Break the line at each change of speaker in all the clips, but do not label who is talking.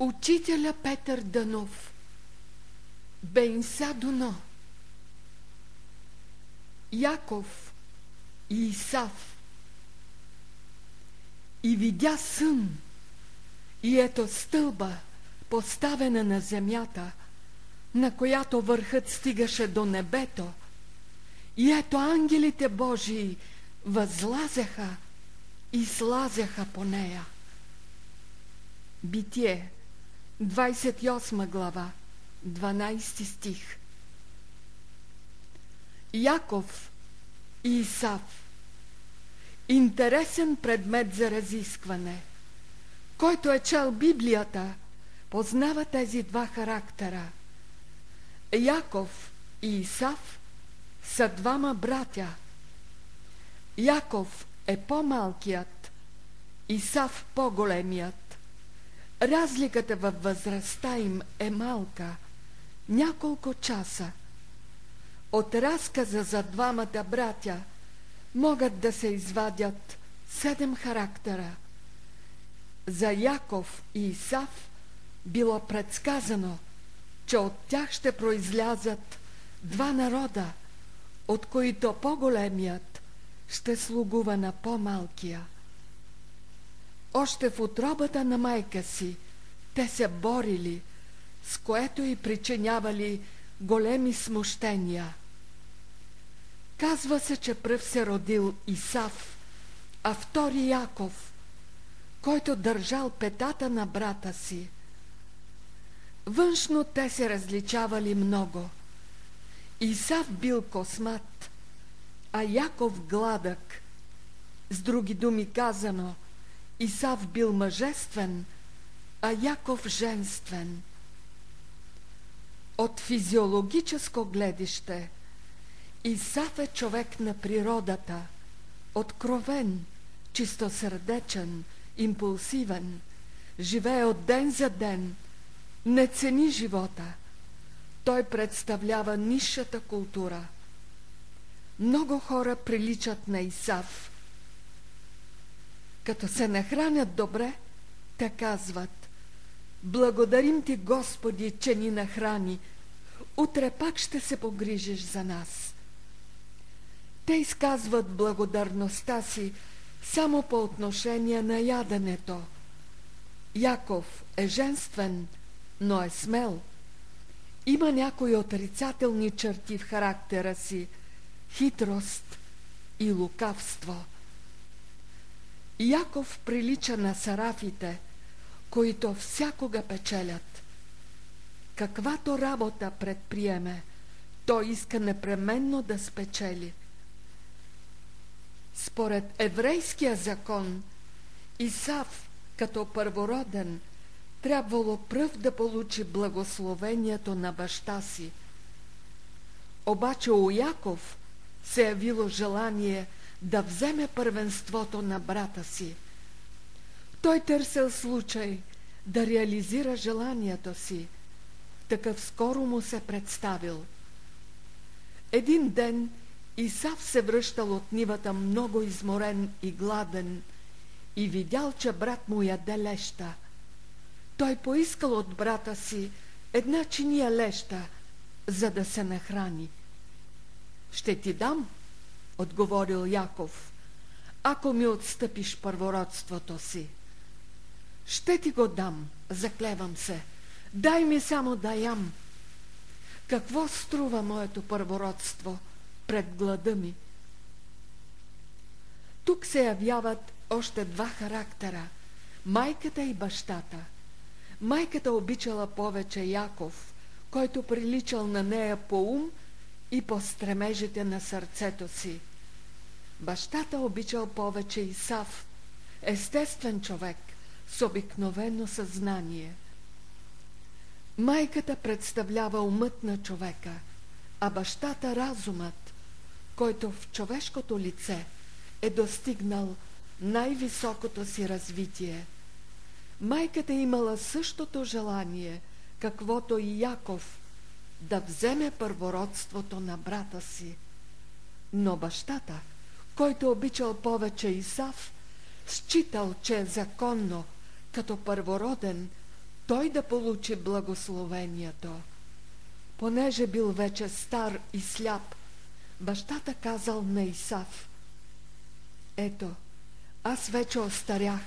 Учителя Петър Данов Бенса Дуно. Яков и Исав. И видя сън. И ето стълба, поставена на земята, на която върхът стигаше до небето, и ето ангелите Божии възлазяха и слазяха по нея. Битие 28 глава, 12 стих. Яков и Исав. Интересен предмет за разискване. Който е чел Библията, познава тези два характера. Яков и Исав са двама братя. Яков е по-малкият, Исав по-големият. Разликата във възрастта им е малка, няколко часа. От разказа за двамата братя могат да се извадят седем характера. За Яков и Исав било предсказано, че от тях ще произлязат два народа, от които по-големият ще слугува на по-малкия. Още в отробата на майка си те се борили, с което и причинявали големи смущения. Казва се, че пръв се родил Исав, а втори Яков, който държал петата на брата си. Външно те се различавали много. Исав бил космат, а Яков гладък. С други думи казано – Исав бил мъжествен, а Яков женствен. От физиологическо гледище Исав е човек на природата, откровен, чистосърдечен, импулсивен, живее от ден за ден, не цени живота. Той представлява нишата култура. Много хора приличат на Исав – като се нахранят добре, те казват Благодарим ти, Господи, че ни нахрани. Утре пак ще се погрижиш за нас. Те изказват благодарността си само по отношение на яденето. Яков е женствен, но е смел. Има някои отрицателни черти в характера си – хитрост и лукавство – Яков прилича на сарафите, които всякога печелят. Каквато работа предприеме, той иска непременно да спечели. Според еврейския закон, Исав, като първороден, трябвало пръв да получи благословението на баща си. Обаче у Яков се явило желание – да вземе първенството на брата си. Той търсил случай да реализира желанието си. Такъв скоро му се представил. Един ден Исав се връщал от нивата много изморен и гладен и видял, че брат му яде леща. Той поискал от брата си една чиния леща, за да се нахрани. Ще ти дам, отговорил Яков, ако ми отстъпиш първородството си. Ще ти го дам, заклевам се. Дай ми само да ям. Какво струва моето първородство пред глада ми? Тук се явяват още два характера – майката и бащата. Майката обичала повече Яков, който приличал на нея по ум и по стремежите на сърцето си – Бащата обичал повече Исав, естествен човек с обикновено съзнание. Майката представлява умът на човека, а бащата разумът, който в човешкото лице е достигнал най-високото си развитие. Майката имала същото желание, каквото и Яков, да вземе първородството на брата си. Но бащата – който обичал повече Исав, считал, че е законно, като първороден, той да получи благословението. Понеже бил вече стар и сляп, бащата казал на Исав, Ето, аз вече остарях,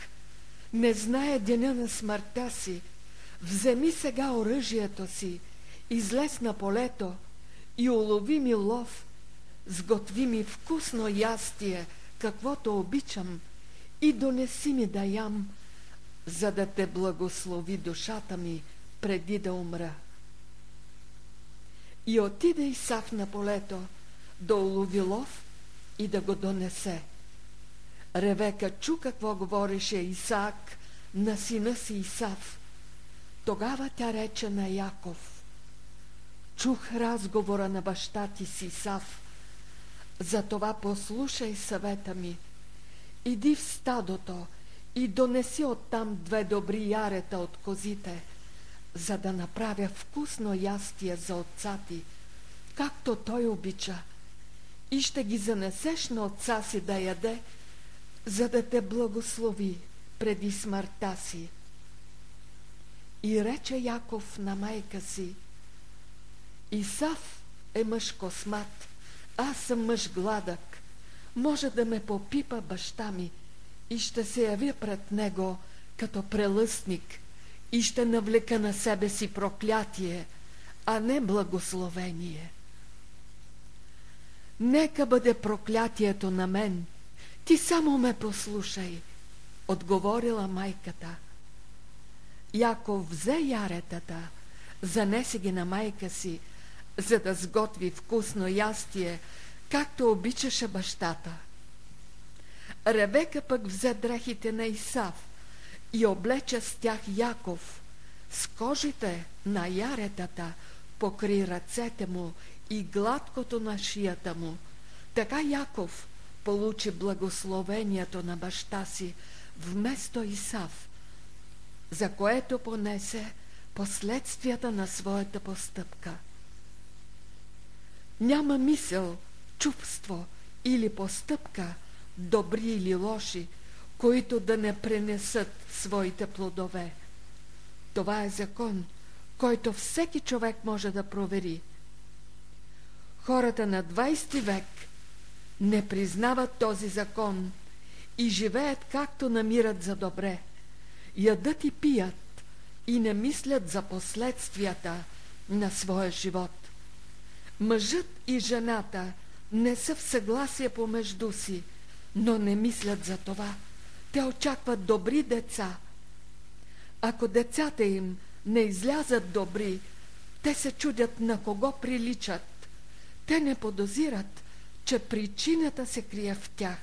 не зная деня на смъртта си, вземи сега оръжието си, излез на полето и улови ми лов, сготви ми вкусно ястие, каквото обичам, и донеси ми да ям, за да те благослови душата ми преди да умра. И отиде Исав на полето да улови лов и да го донесе. Ревека чу какво говореше Исаак на сина си Исав. Тогава тя рече на Яков. Чух разговора на баща ти си Исав. Затова послушай съвета ми. Иди в стадото и донеси оттам две добри ярета от козите, за да направя вкусно ястие за отца ти, както той обича, и ще ги занесеш на отца си да яде, за да те благослови преди смъртта си. И рече Яков на майка си, Исав е мъж космат, аз съм мъж гладък, може да ме попипа баща ми и ще се явя пред него като прелъстник и ще навлека на себе си проклятие, а не благословение. Нека бъде проклятието на мен, ти само ме послушай, отговорила майката. Яков взе яретата, занесе ги на майка си, за да сготви вкусно ястие, както обичаше бащата. Ревека пък взе дрехите на Исав и облече с тях Яков, с кожите на яретата покри ръцете му и гладкото на шията му. Така Яков получи благословението на баща си вместо Исав, за което понесе последствията на своята постъпка. Няма мисъл, чувство или постъпка, добри или лоши, които да не пренесат своите плодове. Това е закон, който всеки човек може да провери. Хората на 20 век не признават този закон и живеят както намират за добре. Ядат и пият и не мислят за последствията на своя живот. Мъжът и жената не са в съгласие помежду си, но не мислят за това. Те очакват добри деца. Ако децата им не излязат добри, те се чудят на кого приличат. Те не подозират, че причината се крие в тях.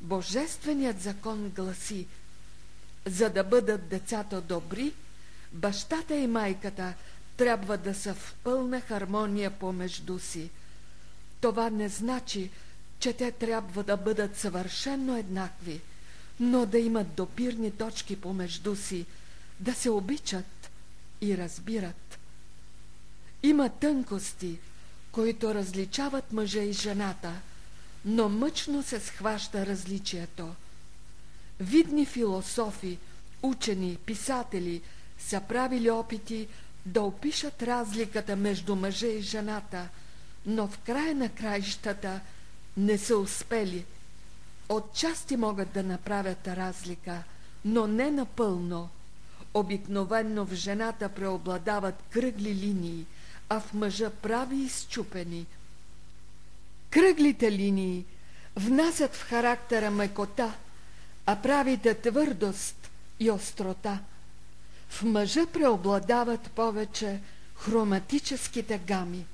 Божественият закон гласи, за да бъдат децата добри, бащата и майката трябва да са в пълна хармония помежду си. Това не значи, че те трябва да бъдат съвършенно еднакви, но да имат допирни точки помежду си, да се обичат и разбират. Има тънкости, които различават мъжа и жената, но мъчно се схваща различието. Видни философи, учени, писатели са правили опити да опишат разликата между мъжа и жената, но в края на краищата не са успели. Отчасти могат да направят разлика, но не напълно. Обикновенно в жената преобладават кръгли линии, а в мъжа прави изчупени. Кръглите линии внасят в характера мекота, а правите твърдост и острота – в мъжа преобладават повече хроматическите гами.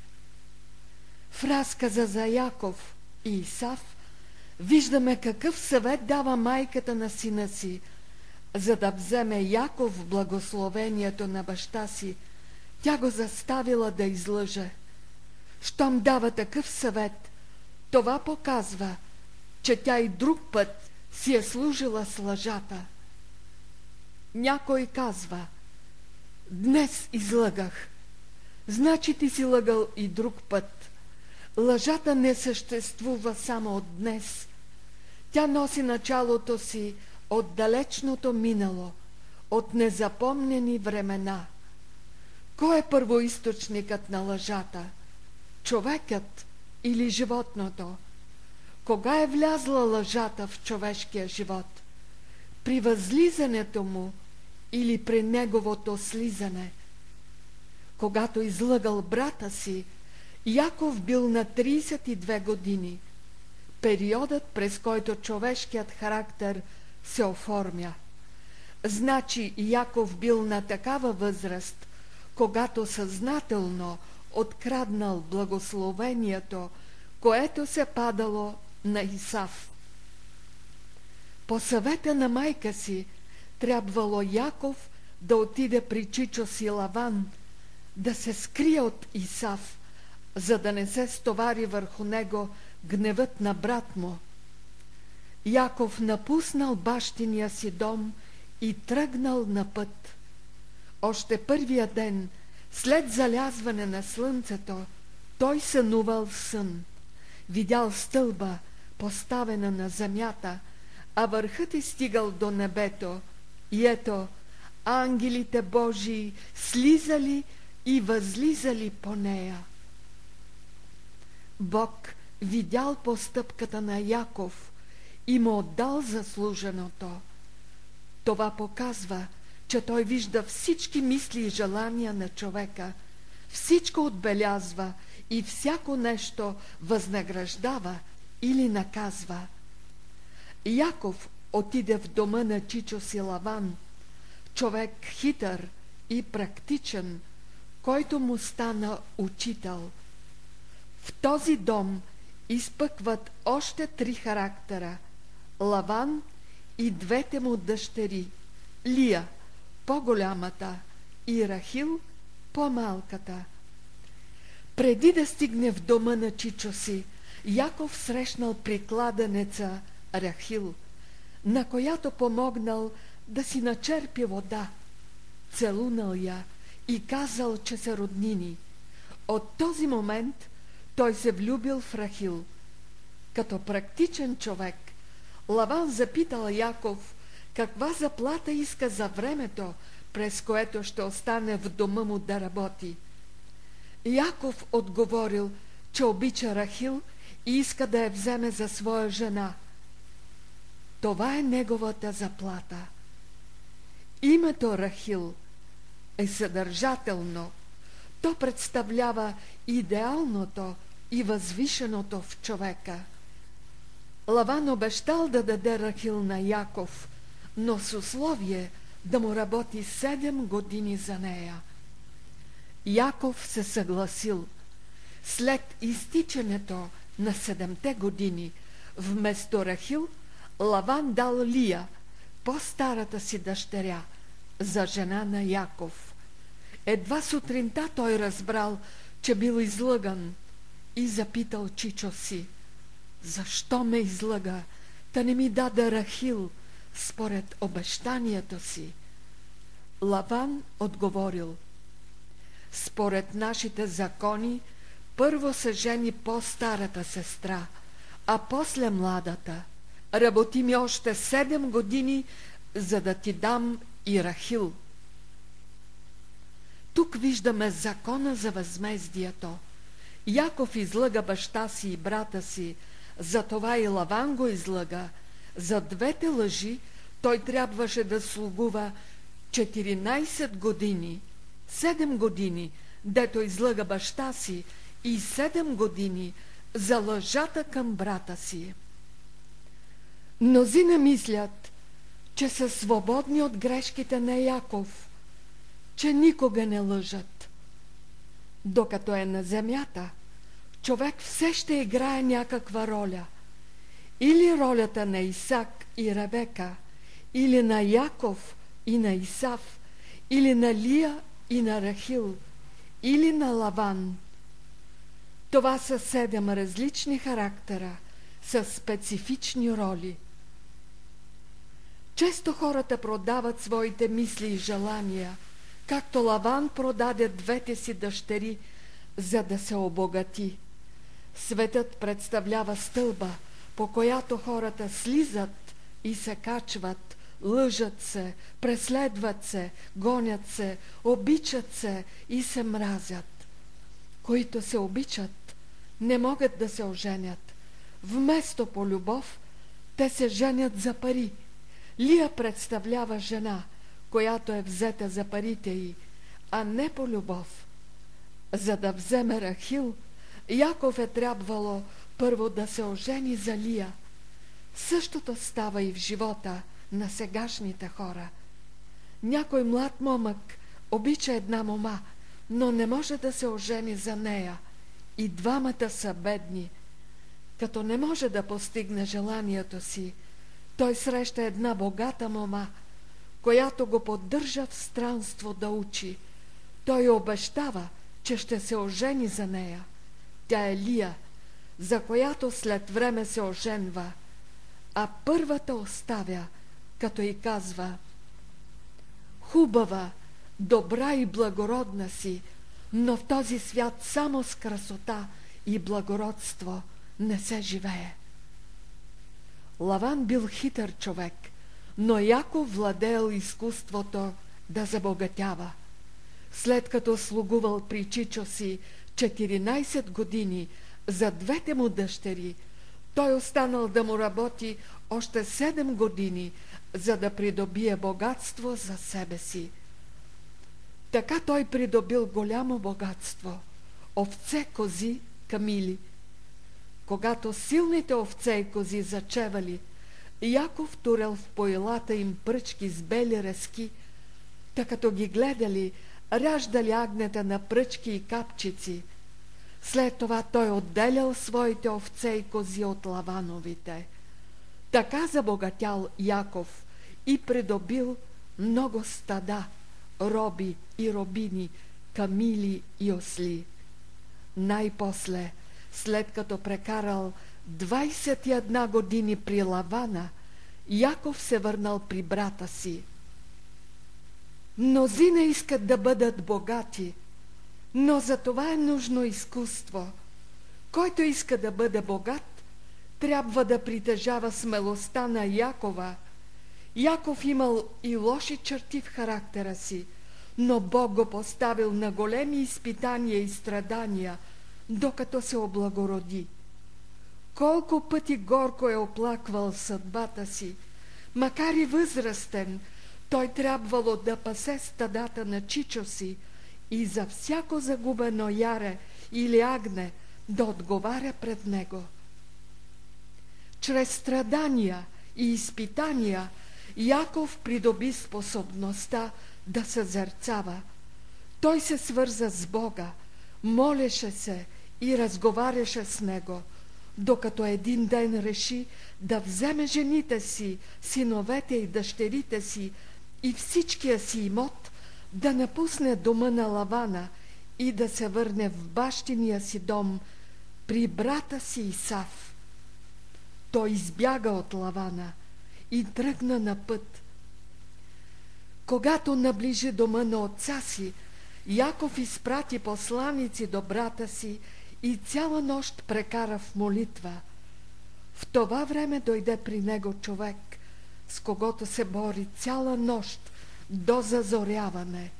В разказа за Яков и Исав виждаме какъв съвет дава майката на сина си, за да вземе Яков благословението на баща си. Тя го заставила да излъже. Щом дава такъв съвет, това показва, че тя и друг път си е служила с лъжата. Някой казва, днес излъгах. Значи ти си лъгал и друг път. Лъжата не съществува само от днес. Тя носи началото си от далечното минало, от незапомнени времена. Кой е първоисточникът на лъжата? Човекът или животното? Кога е влязла лъжата в човешкия живот? При възлизането му или при неговото слизане? Когато излъгал брата си, Яков бил на 32 години. Периодът, през който човешкият характер се оформя. Значи Яков бил на такава възраст, когато съзнателно откраднал благословението, което се падало на Исав. По съвета на майка си трябвало Яков да отиде при чичо си Лаван, да се скрие от Исав, за да не се стовари върху него гневът на брат му. Яков напуснал бащиния си дом и тръгнал на път. Още първия ден, след залязване на слънцето, той сънувал сън. Видял стълба, поставена на земята, а върхът е стигал до небето. И ето, ангелите Божии слизали и възлизали по нея. Бог видял постъпката на Яков и му отдал заслуженото. Това показва, че той вижда всички мисли и желания на човека, всичко отбелязва и всяко нещо възнаграждава или наказва. Яков отиде в дома на Чичо си Лаван, човек хитър и практичен, който му стана учител. В този дом изпъкват още три характера – Лаван и двете му дъщери – Лия, по-голямата, и Рахил, по-малката. Преди да стигне в дома на Чичо си, Яков срещнал прикладенеца Рахил, на която помогнал да си начерпи вода. Целунал я и казал, че са роднини. От този момент той се влюбил в Рахил. Като практичен човек, Лаван запитал Яков каква заплата иска за времето, през което ще остане в дома му да работи. Яков отговорил, че обича Рахил и иска да я вземе за своя жена. Това е неговата заплата. Името Рахил е съдържателно. То представлява идеалното и възвишеното в човека. Лаван обещал да даде Рахил на Яков, но с условие да му работи седем години за нея. Яков се съгласил. След изтичането на седемте години, вместо Рахил, Лаван дал Лия, по-старата си дъщеря, за жена на Яков. Едва сутринта той разбрал, че бил излъган и запитал Чичо си, защо ме излъга, та не ми даде Рахил според обещанието си. Лаван отговорил, според нашите закони, първо се жени по-старата сестра, а после младата. Работи ми още седем години, за да ти дам и Рахил. Тук виждаме закона за възмездието. Яков излъга баща си и брата си, затова и Лаван го излъга. За двете лъжи той трябваше да слугува 14 години, 7 години, дето излъга баща си и 7 години за лъжата към брата си. Мнозина мислят, че са свободни от грешките на Яков, че никога не лъжат. Докато е на земята, човек все ще играе някаква роля. Или ролята на Исак и Ребека, или на Яков и на Исав, или на Лия и на Рахил, или на Лаван. Това са седем различни характера, с специфични роли. Често хората продават своите мисли и желания, както Лаван продаде двете си дъщери, за да се обогати. Светът представлява стълба, по която хората слизат и се качват, лъжат се, преследват се, гонят се, обичат се и се мразят. Които се обичат, не могат да се оженят. Вместо по любов, те се женят за пари. Лия представлява жена, която е взета за парите й, а не по любов. За да вземе Рахил, Яков е трябвало първо да се ожени за Лия. Същото става и в живота на сегашните хора. Някой млад момък обича една мома, но не може да се ожени за нея. И двамата са бедни. Като не може да постигне желанието си, той среща една богата мома, която го поддържа в странство да учи. Той обещава, че ще се ожени за нея. Тя е Лия, за която след време се оженва, а първата оставя, като й казва Хубава, добра и благородна си, но в този свят само с красота и благородство не се живее. Лаван бил хитър човек, но яко владеел изкуството да забогатява. След като слугувал при Чичо си 14 години за двете му дъщери, той останал да му работи още 7 години, за да придобие богатство за себе си. Така той придобил голямо богатство – овце, кози, камили. Когато силните овце и кози зачевали, Яков турел в поилата им пръчки с бели резки, та като ги гледали, ряждали агнета на пръчки и капчици. След това той отделял своите овце и кози от лавановите. Така забогатял Яков и придобил много стада, роби и робини, камили и осли. Най-после, след като прекарал 21 години при Лавана, Яков се върнал при брата си. Мнозина искат да бъдат богати, но за това е нужно изкуство. Който иска да бъде богат, трябва да притежава смелостта на Якова. Яков имал и лоши черти в характера си, но Бог го поставил на големи изпитания и страдания, докато се облагороди. Колко пъти горко е оплаквал съдбата си, макар и възрастен, той трябвало да пасе стадата на чичо си и за всяко загубено яре или агне да отговаря пред него. Чрез страдания и изпитания Яков придоби способността да съзерцава. Той се свърза с Бога, молеше се и разговаряше с Него, докато един ден реши да вземе жените си, синовете и дъщерите си и всичкия си имот, да напусне дома на Лавана и да се върне в бащиния си дом при брата си Исав. Той избяга от Лавана и тръгна на път. Когато наближи дома на отца си, Яков изпрати посланици до брата си и цяла нощ прекара в молитва. В това време дойде при него човек, с когото се бори цяла нощ до зазоряване.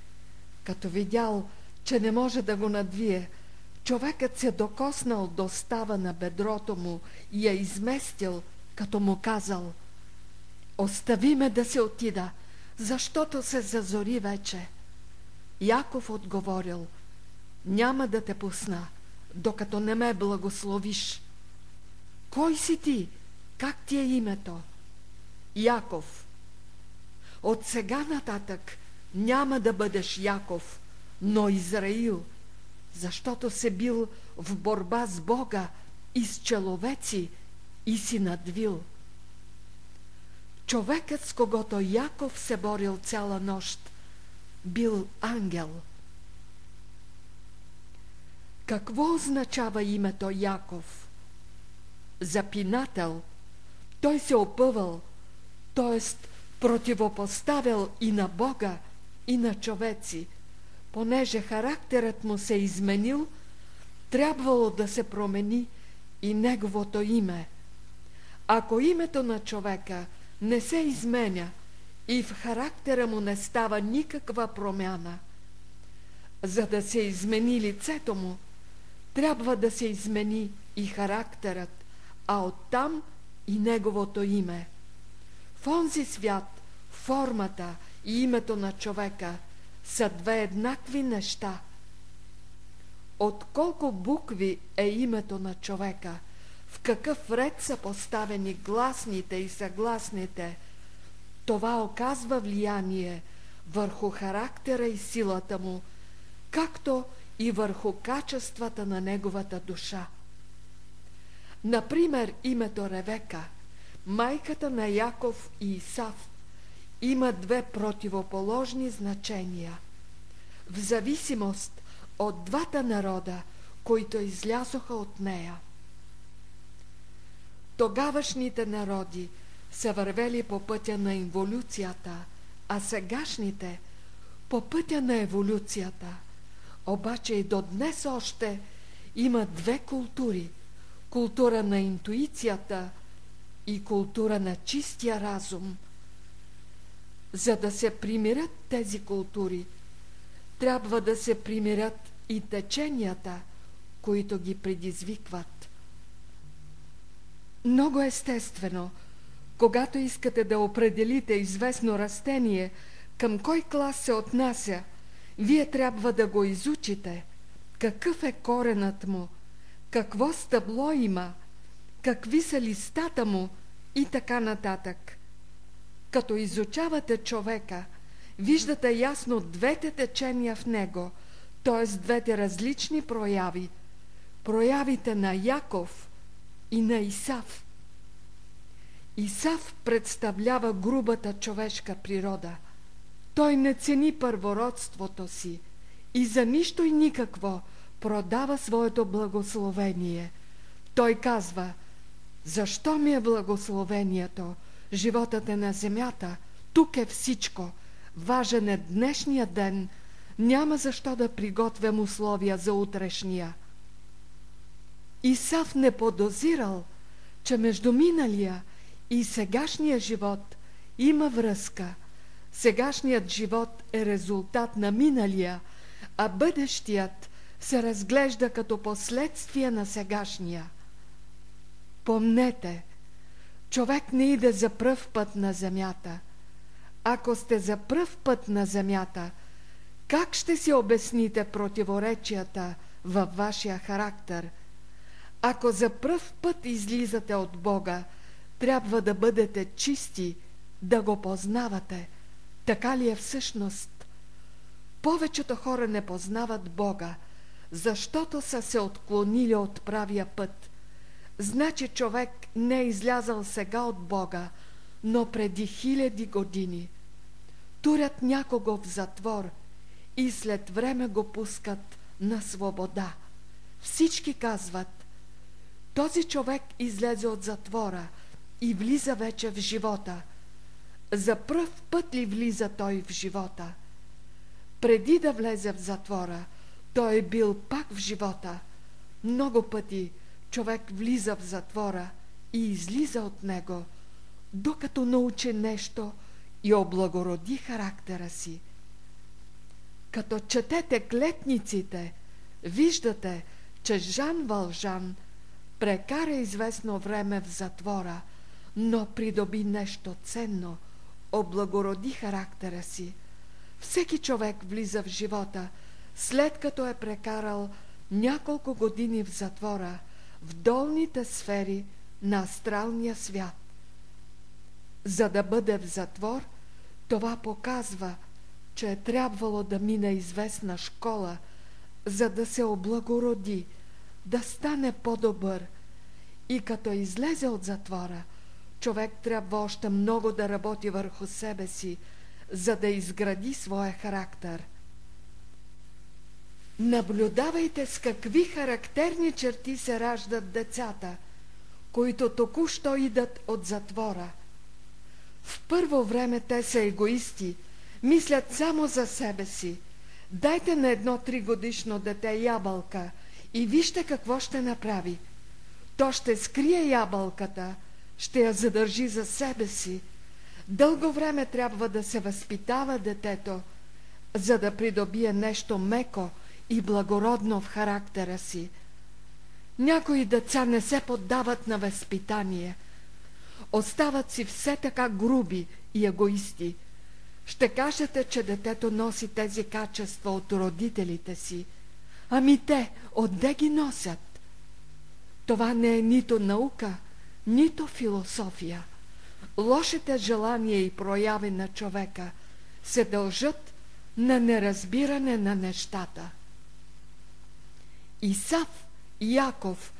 Като видял, че не може да го надвие, човекът се докоснал до става на бедрото му и я изместил, като му казал «Остави ме да се отида, защото се зазори вече». Яков отговорил «Няма да те пусна, докато не ме благословиш». Кой си ти? Как ти е името? Яков. От сега нататък няма да бъдеш Яков, но Израил, защото се бил в борба с Бога и с человеци и си надвил. Човекът, с когото Яков се борил цяла нощ, бил ангел. Какво означава името Яков? Запинател. Той се опъвал, т.е противопоставял и на Бога, и на човеци. Понеже характерът му се изменил, трябвало да се промени и неговото име. Ако името на човека не се изменя и в характера му не става никаква промяна. За да се измени лицето му, трябва да се измени и характерът, а оттам и неговото име. В онзи свят формата и името на човека са две еднакви неща. От колко букви е името на човека, в какъв ред са поставени гласните и съгласните, това оказва влияние върху характера и силата му, както и върху качествата на неговата душа. Например, името Ревека, майката на Яков и Исав, има две противоположни значения. В зависимост от двата народа, които излязоха от нея. Тогавашните народи са вървели по пътя на инволюцията, а сегашните по пътя на еволюцията. Обаче и до днес още има две култури – култура на интуицията и култура на чистия разум – за да се примирят тези култури, трябва да се примирят и теченията, които ги предизвикват. Много естествено, когато искате да определите известно растение, към кой клас се отнася, вие трябва да го изучите. Какъв е коренът му, какво стъбло има, какви са листата му и така нататък. Като изучавате човека, виждате ясно двете течения в него, т.е. двете различни прояви. Проявите на Яков и на Исав. Исав представлява грубата човешка природа. Той не цени първородството си и за нищо и никакво продава своето благословение. Той казва, защо ми е благословението? Животът е на земята. Тук е всичко. Важен е днешния ден. Няма защо да приготвям условия за утрешния. Исав не подозирал, че между миналия и сегашния живот има връзка. Сегашният живот е резултат на миналия, а бъдещият се разглежда като последствие на сегашния. Помнете, Човек не иде за пръв път на земята. Ако сте за пръв път на земята, как ще си обясните противоречията във вашия характер? Ако за пръв път излизате от Бога, трябва да бъдете чисти, да го познавате. Така ли е всъщност? Повечето хора не познават Бога, защото са се отклонили от правия път. Значи човек не е излязал сега от Бога, но преди хиляди години. Турят някого в затвор и след време го пускат на свобода. Всички казват, този човек излезе от затвора и влиза вече в живота. За пръв път ли влиза той в живота? Преди да влезе в затвора, той е бил пак в живота. Много пъти човек влиза в затвора и излиза от него, докато научи нещо и облагороди характера си. Като четете клетниците, виждате, че Жан Вължан прекара известно време в затвора, но придоби нещо ценно, облагороди характера си. Всеки човек влиза в живота, след като е прекарал няколко години в затвора – в долните сфери на астралния свят. За да бъде в затвор, това показва, че е трябвало да мине известна школа, за да се облагороди, да стане по-добър. И като излезе от затвора, човек трябва още много да работи върху себе си, за да изгради своя характер. Наблюдавайте с какви характерни черти се раждат децата, които току-що идат от затвора. В първо време те са егоисти, мислят само за себе си. Дайте на едно тригодишно дете ябълка и вижте какво ще направи. То ще скрие ябълката, ще я задържи за себе си. Дълго време трябва да се възпитава детето, за да придобие нещо меко и благородно в характера си. Някои деца не се поддават на възпитание. Остават си все така груби и егоисти. Ще кажете, че детето носи тези качества от родителите си. Ами те, отде ги носят? Това не е нито наука, нито философия. Лошите желания и прояви на човека се дължат на неразбиране на нещата. Исав и Яков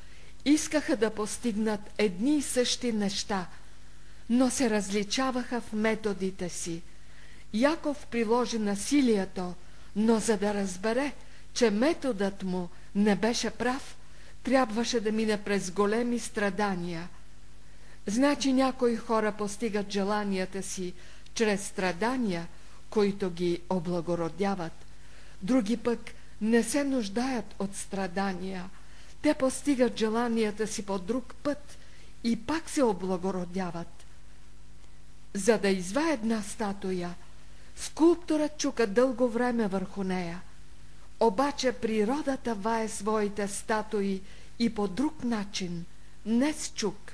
искаха да постигнат едни и същи неща, но се различаваха в методите си. Яков приложи насилието, но за да разбере, че методът му не беше прав, трябваше да мине през големи страдания. Значи някои хора постигат желанията си чрез страдания, които ги облагородяват. Други пък не се нуждаят от страдания. Те постигат желанията си по друг път и пак се облагородяват. За да извае една статуя, скулпторът чука дълго време върху нея – обаче природата вае своите статуи и по друг начин, не с чук.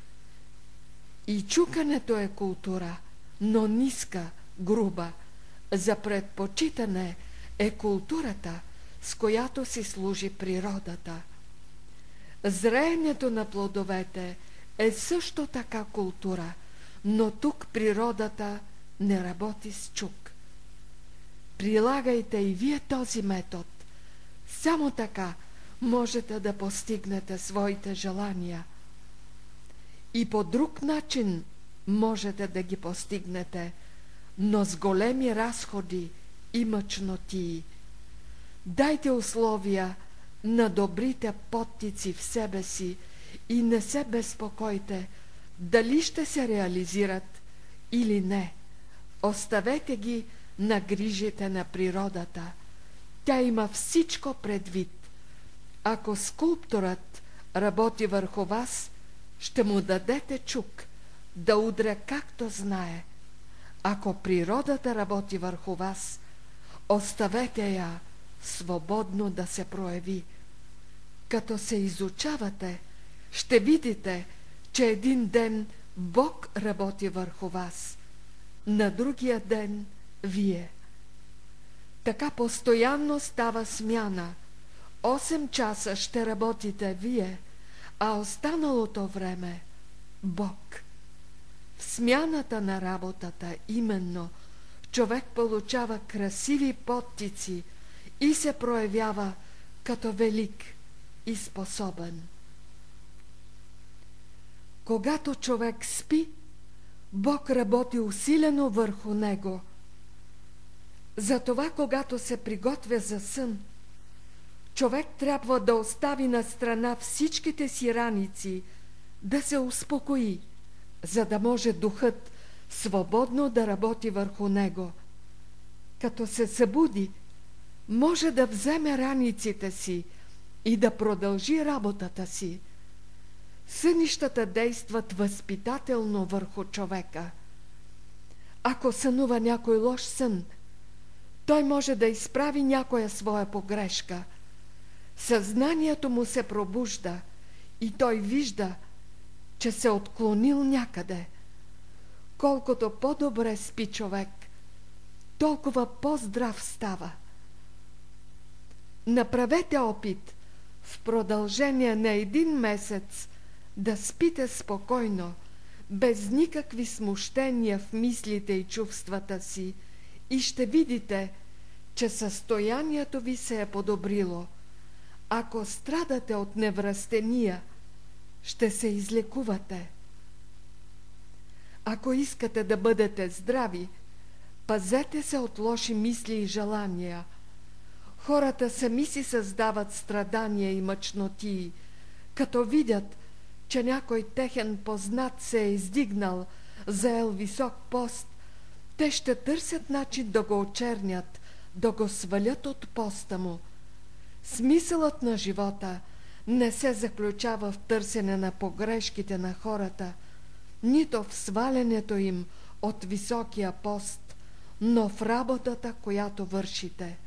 И чукането е култура, но ниска, груба. За предпочитане е културата, с която си служи природата. Зреенето на плодовете е също така култура, но тук природата не работи с чук. Прилагайте и вие този метод. Само така можете да постигнете своите желания. И по друг начин можете да ги постигнете, но с големи разходи и мъчноти. Дайте условия на добрите подтици в себе си и не се безпокойте дали ще се реализират или не. Оставете ги на грижите на природата – тя има всичко предвид. Ако скулпторът работи върху вас, ще му дадете чук да удря както знае. Ако природата работи върху вас, оставете я свободно да се прояви. Като се изучавате, ще видите, че един ден Бог работи върху вас, на другия ден вие – така постоянно става смяна. 8 часа ще работите вие, а останалото време – Бог. В смяната на работата именно човек получава красиви подтици и се проявява като велик и способен. Когато човек спи, Бог работи усилено върху него – затова, когато се приготвя за сън, човек трябва да остави на страна всичките си раници, да се успокои, за да може духът свободно да работи върху него. Като се събуди, може да вземе раниците си и да продължи работата си. Сънищата действат възпитателно върху човека. Ако сънува някой лош сън – той може да изправи някоя своя погрешка. Съзнанието му се пробужда и той вижда, че се отклонил някъде. Колкото по-добре спи човек, толкова по-здрав става. Направете опит в продължение на един месец да спите спокойно, без никакви смущения в мислите и чувствата си – и ще видите, че състоянието ви се е подобрило. Ако страдате от невръстения, ще се излекувате. Ако искате да бъдете здрави, пазете се от лоши мисли и желания. Хората сами си създават страдания и мъчноти, като видят, че някой техен познат се е издигнал, заел висок пост те ще търсят начин да го очернят, да го свалят от поста му. Смисълът на живота не се заключава в търсене на погрешките на хората, нито в свалянето им от високия пост, но в работата, която вършите.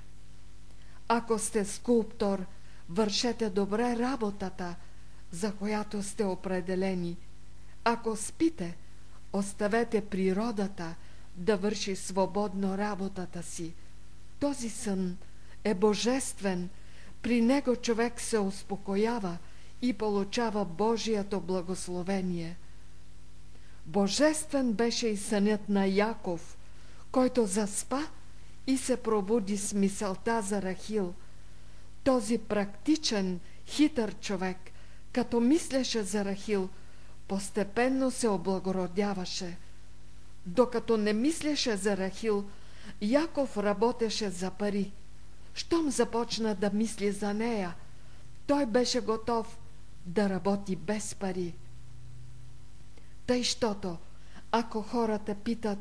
Ако сте скулптор, вършете добре работата, за която сте определени. Ако спите, оставете природата да върши свободно работата си. Този сън е божествен, при него човек се успокоява и получава Божието благословение. Божествен беше и сънят на Яков, който заспа и се пробуди с мисълта за Рахил. Този практичен, хитър човек, като мислеше за Рахил, постепенно се облагородяваше. Докато не мислеше за Рахил, Яков работеше за пари. Щом започна да мисли за нея, той беше готов да работи без пари. Тъй, щото, ако хората питат,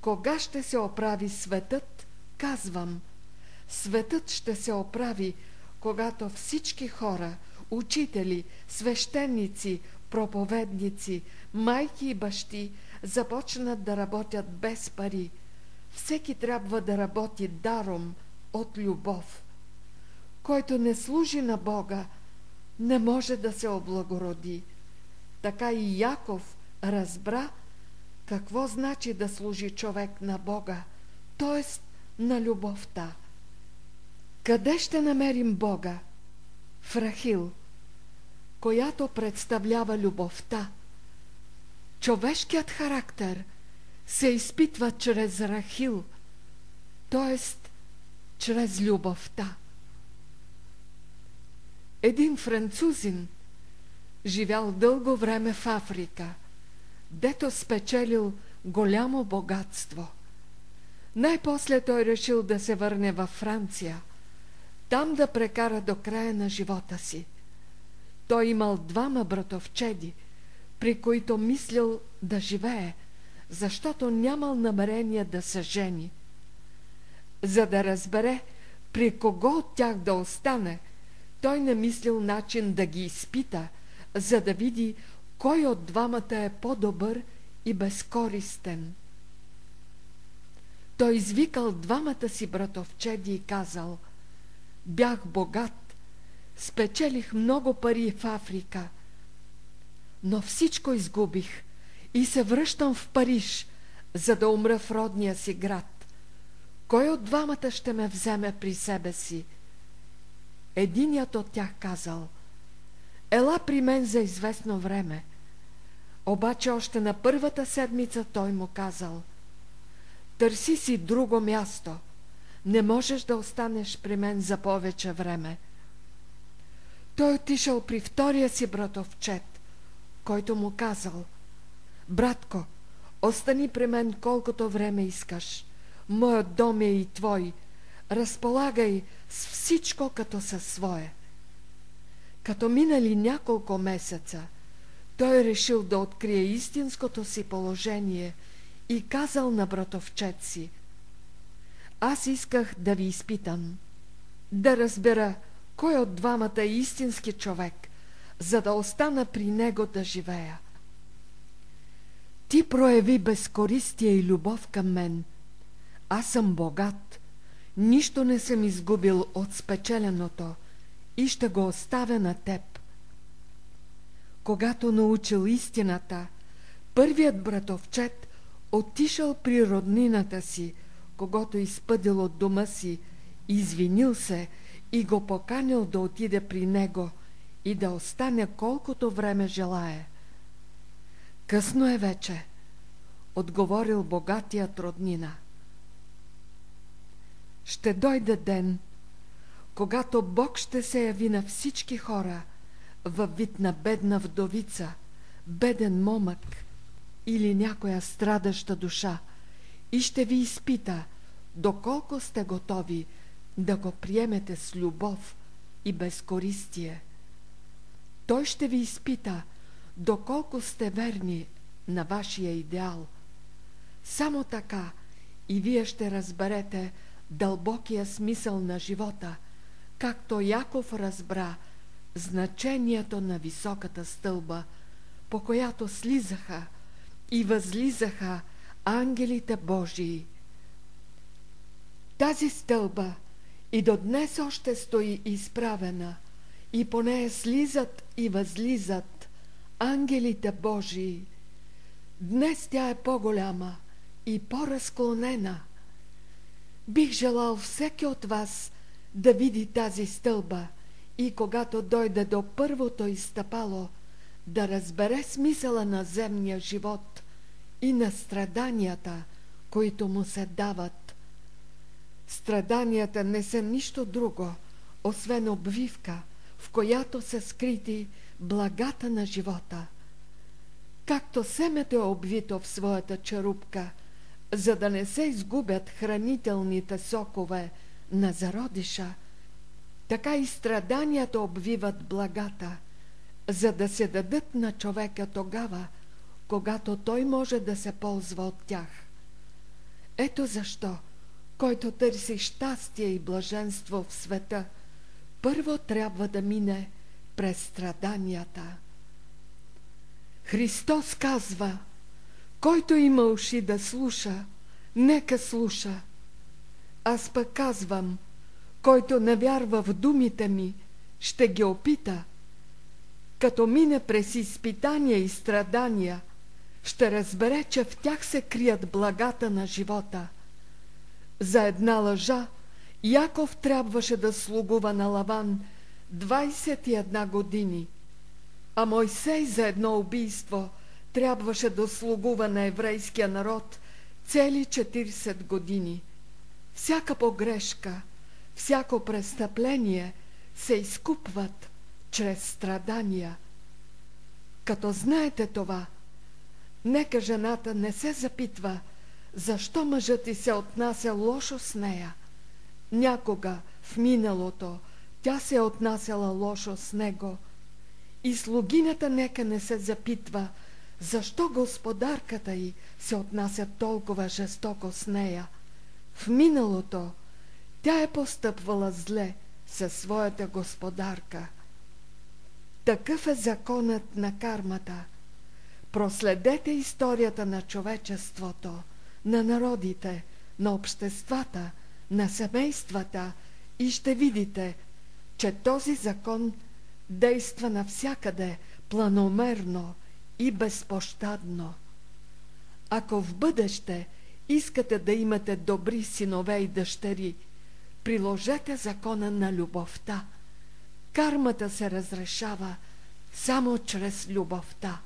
кога ще се оправи светът, казвам, светът ще се оправи, когато всички хора, учители, свещеници, проповедници, майки и бащи започнат да работят без пари. Всеки трябва да работи даром от любов. Който не служи на Бога, не може да се облагороди. Така и Яков разбра какво значи да служи човек на Бога, т.е. на любовта. Къде ще намерим Бога? В Рахил, която представлява любовта. Човешкият характер се изпитва чрез Рахил, т.е. чрез любовта. Един французин живял дълго време в Африка, дето спечелил голямо богатство. Най-после той решил да се върне във Франция, там да прекара до края на живота си. Той имал двама братовчеди, при които мислил да живее, защото нямал намерение да се жени. За да разбере при кого от тях да остане – той намислил начин да ги изпита, за да види кой от двамата е по-добър и безкористен. Той извикал двамата си братовчеди и казал Бях богат, спечелих много пари в Африка, но всичко изгубих и се връщам в Париж, за да умра в родния си град. Кой от двамата ще ме вземе при себе си? Единият от тях казал Ела при мен за известно време. Обаче още на първата седмица той му казал Търси си друго място. Не можеш да останеш при мен за повече време. Той отишъл при втория си братовчет, който му казал Братко, остани при мен колкото време искаш. Моят дом е и твой. Разполагай с всичко като със свое. Като минали няколко месеца, той решил да открие истинското си положение и казал на братовчет си Аз исках да ви изпитам, да разбера кой от двамата е истински човек, за да остана при него да живея. Ти прояви безкористие и любов към мен. Аз съм богат Нищо не съм изгубил от спечеленото и ще го оставя на теб. Когато научил истината, първият братовчет отишъл при роднината си, когато изпъдил от дома си, извинил се и го поканил да отиде при него и да остане колкото време желае. Късно е вече, отговорил богатият роднина – ще дойде ден, когато Бог ще се яви на всички хора във вид на бедна вдовица, беден момък или някоя страдаща душа и ще ви изпита доколко сте готови да го приемете с любов и безкористие. Той ще ви изпита доколко сте верни на вашия идеал. Само така и вие ще разберете, дълбокия смисъл на живота, както Яков разбра значението на високата стълба, по която слизаха и възлизаха ангелите Божии. Тази стълба и до днес още стои изправена и по нея слизат и възлизат ангелите Божии. Днес тя е по-голяма и по-разклонена. Бих желал всеки от вас да види тази стълба и когато дойде до първото изтъпало, да разбере смисъла на земния живот и на страданията, които му се дават. Страданията не са нищо друго, освен обвивка, в която са скрити благата на живота. Както семето е обвито в своята черупка, за да не се изгубят хранителните сокове на зародиша, така и страданията обвиват благата, за да се дадат на човека тогава, когато той може да се ползва от тях. Ето защо, който търси щастие и блаженство в света, първо трябва да мине през страданията. Христос казва, който има уши да слуша, нека слуша. Аз пък казвам, който не вярва в думите ми, ще ги опита. Като мине през изпитания и страдания, ще разбере, че в тях се крият благата на живота. За една лъжа Яков трябваше да слугува на Лаван 21 години, а Мойсей за едно убийство трябваше да слугува на еврейския народ цели 40 години. Всяка погрешка, всяко престъпление се изкупват чрез страдания. Като знаете това, нека жената не се запитва, защо мъжът ти се отнася лошо с нея. Някога, в миналото, тя се е отнасяла лошо с него. И слугинята нека не се запитва, защо господарката й се отнася толкова жестоко с нея. В миналото тя е постъпвала зле със своята господарка. Такъв е законът на кармата. Проследете историята на човечеството, на народите, на обществата, на семействата и ще видите, че този закон действа навсякъде планомерно и безпощадно. Ако в бъдеще искате да имате добри синове и дъщери, приложете закона на любовта. Кармата се разрешава само чрез любовта.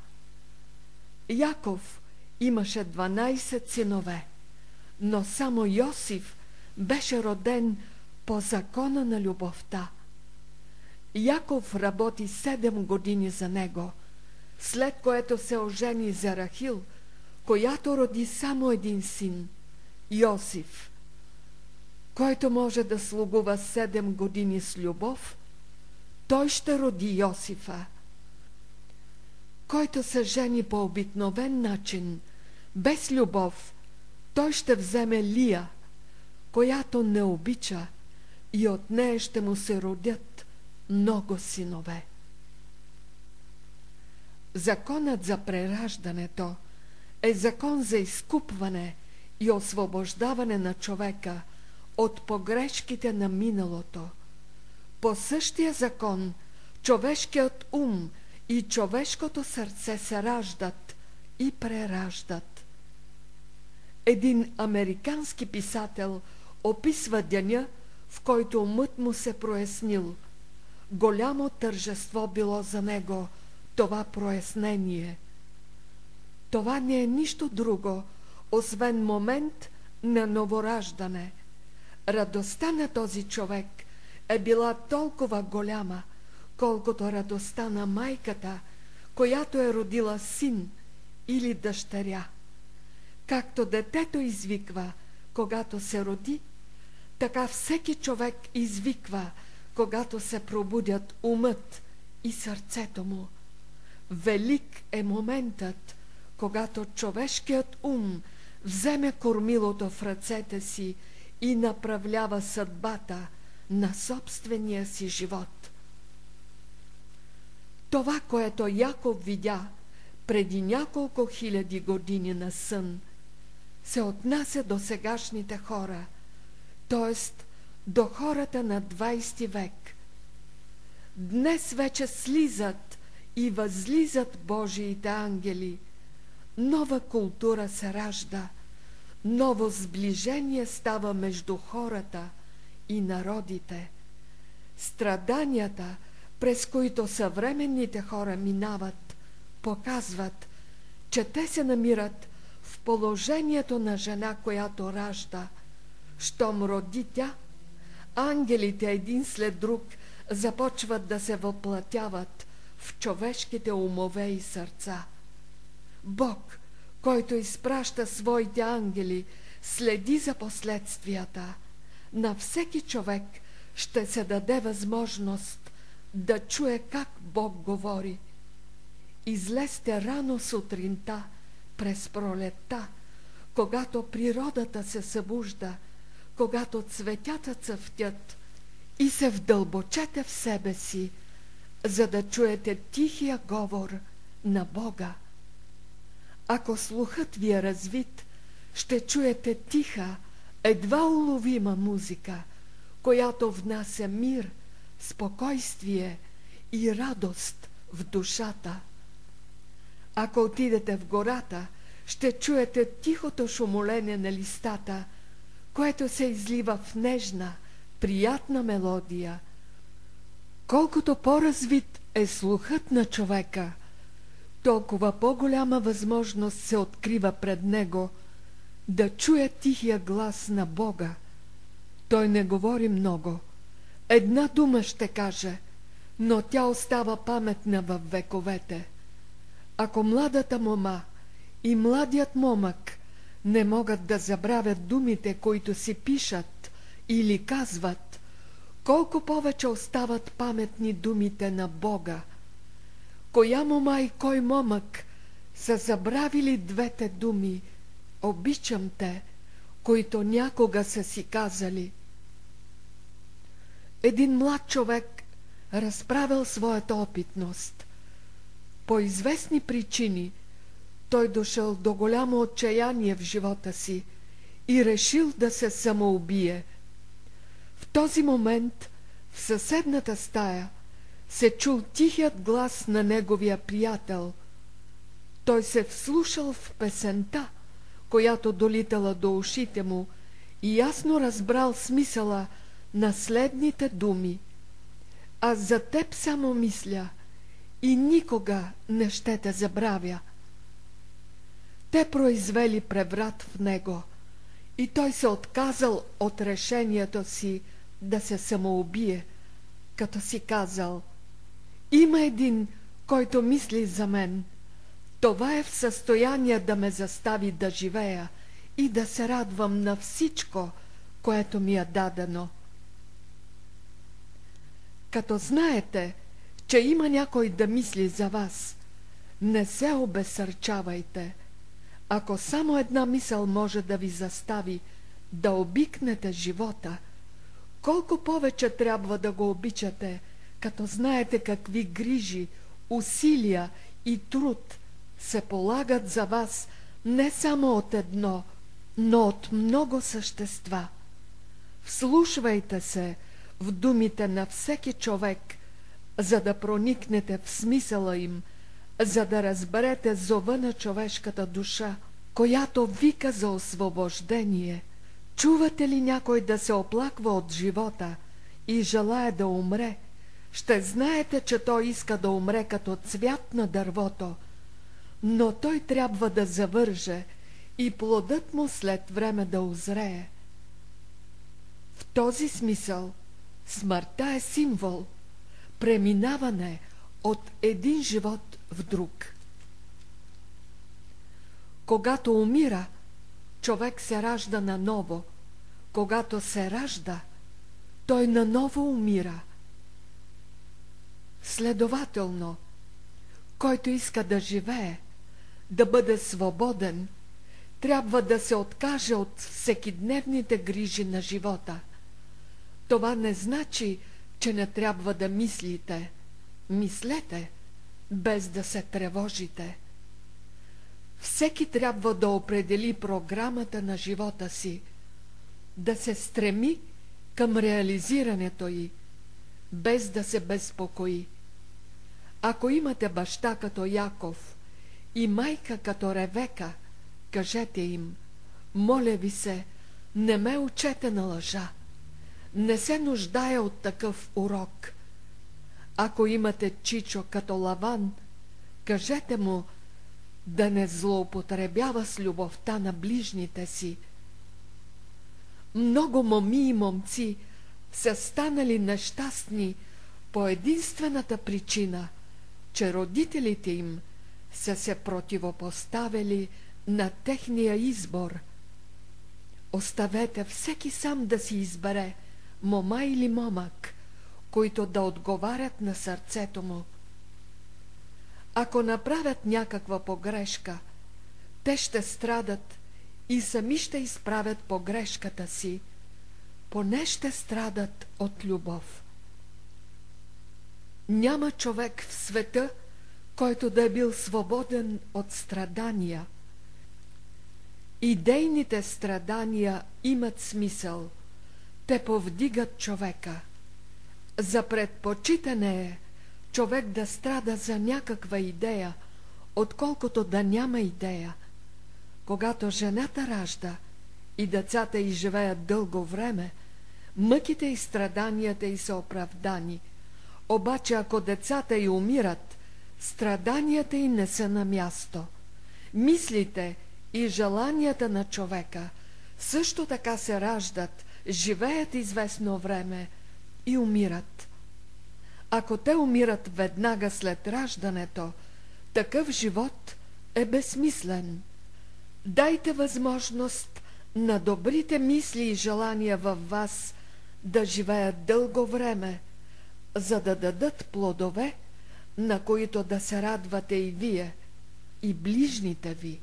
Яков имаше 12 синове, но само Йосиф беше роден по закона на любовта. Яков работи 7 години за него, след което се ожени за Рахил, която роди само един син – Йосиф – който може да слугува седем години с любов, той ще роди Йосифа. Който се жени по обикновен начин, без любов, той ще вземе Лия, която не обича, и от нея ще му се родят много синове. Законът за прераждането е закон за изкупване и освобождаване на човека – от погрешките на миналото. По същия закон човешкият ум и човешкото сърце се раждат и прераждат. Един американски писател описва деня, в който умът му се прояснил. Голямо тържество било за него това прояснение. Това не е нищо друго, освен момент на новораждане – Радостта на този човек е била толкова голяма, колкото радостта на майката, която е родила син или дъщеря. Както детето извиква, когато се роди, така всеки човек извиква, когато се пробудят умът и сърцето му. Велик е моментът, когато човешкият ум вземе кормилото в ръцете си и направлява съдбата на собствения си живот. Това, което Яков видя преди няколко хиляди години на сън, се отнася до сегашните хора, т.е. до хората на 20 век. Днес вече слизат и възлизат Божиите ангели. Нова култура се ражда, ново сближение става между хората и народите. Страданията, през които съвременните хора минават, показват, че те се намират в положението на жена, която ражда. Щом роди тя, ангелите един след друг започват да се въплатяват в човешките умове и сърца. Бог, който изпраща своите ангели, следи за последствията. На всеки човек ще се даде възможност да чуе как Бог говори. Излезте рано сутринта, през пролетта, когато природата се събужда, когато цветята цъфтят и се вдълбочете в себе си, за да чуете тихия говор на Бога. Ако слухът ви е развит, ще чуете тиха, едва уловима музика, която внася мир, спокойствие и радост в душата. Ако отидете в гората, ще чуете тихото шумолене на листата, което се излива в нежна, приятна мелодия. Колкото по-развит е слухът на човека, толкова по-голяма възможност се открива пред него да чуе тихия глас на Бога. Той не говори много. Една дума ще каже, но тя остава паметна във вековете. Ако младата мома и младият момък не могат да забравят думите, които си пишат или казват, колко повече остават паметни думите на Бога. Коя мома и кой момък са забравили двете думи «Обичам те», които някога са си казали. Един млад човек разправил своята опитност. По известни причини той дошъл до голямо отчаяние в живота си и решил да се самоубие. В този момент в съседната стая се чул тихият глас на неговия приятел. Той се вслушал в песента, която долитала до ушите му и ясно разбрал смисъла на следните думи. Аз за теб само мисля – и никога не ще те забравя. Те произвели преврат в него и той се отказал от решението си да се самоубие, като си казал Има един, който мисли за мен. Това е в състояние да ме застави да живея и да се радвам на всичко, което ми е дадено. Като знаете, че има някой да мисли за вас. Не се обесърчавайте. Ако само една мисъл може да ви застави да обикнете живота, колко повече трябва да го обичате, като знаете какви грижи, усилия и труд се полагат за вас не само от едно, но от много същества. Вслушвайте се в думите на всеки човек – за да проникнете в смисъла им, за да разберете зова на човешката душа, която вика за освобождение. Чувате ли някой да се оплаква от живота и желая да умре? Ще знаете, че той иска да умре като цвят на дървото, но той трябва да завърже и плодът му след време да озрее. В този смисъл смъртта е символ – преминаване от един живот в друг. Когато умира, човек се ражда наново. Когато се ражда, той наново умира. Следователно, който иска да живее, да бъде свободен, трябва да се откаже от всекидневните грижи на живота. Това не значи, че не трябва да мислите. Мислете, без да се тревожите. Всеки трябва да определи програмата на живота си, да се стреми към реализирането й, без да се безпокои. Ако имате баща като Яков и майка като Ревека, кажете им, моля ви се, не ме учете на лъжа. Не се нуждая от такъв урок. Ако имате чичо като Лаван, кажете му да не злоупотребява с любовта на ближните си. Много моми и момци са станали нещастни по единствената причина, че родителите им са се противопоставили на техния избор. Оставете всеки сам да си избере мома или момък, които да отговарят на сърцето му. Ако направят някаква погрешка, те ще страдат и сами ще изправят погрешката си, поне ще страдат от любов. Няма човек в света, който да е бил свободен от страдания. Идейните страдания имат смисъл. Те повдигат човека. За предпочитане е човек да страда за някаква идея, отколкото да няма идея. Когато жената ражда и децата й живеят дълго време, мъките и страданията й са оправдани. Обаче ако децата й умират, страданията й не са на място. Мислите и желанията на човека също така се раждат, живеят известно време и умират. Ако те умират веднага след раждането, такъв живот е безсмислен. Дайте възможност на добрите мисли и желания във вас да живеят дълго време, за да дадат плодове, на които да се радвате и вие, и ближните ви.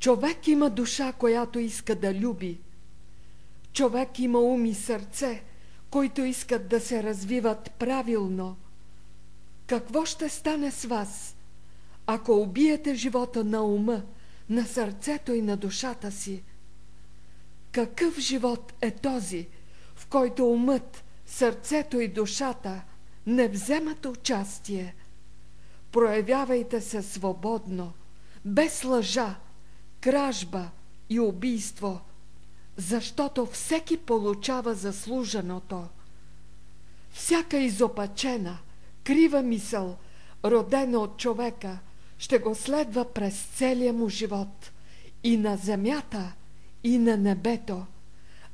Човек има душа, която иска да люби. Човек има ум и сърце, които искат да се развиват правилно. Какво ще стане с вас, ако убиете живота на ума, на сърцето и на душата си? Какъв живот е този, в който умът, сърцето и душата не вземат участие? Проявявайте се свободно, без лъжа, кражба и убийство, защото всеки получава заслуженото. Всяка изопачена, крива мисъл, родена от човека, ще го следва през целия му живот и на земята, и на небето.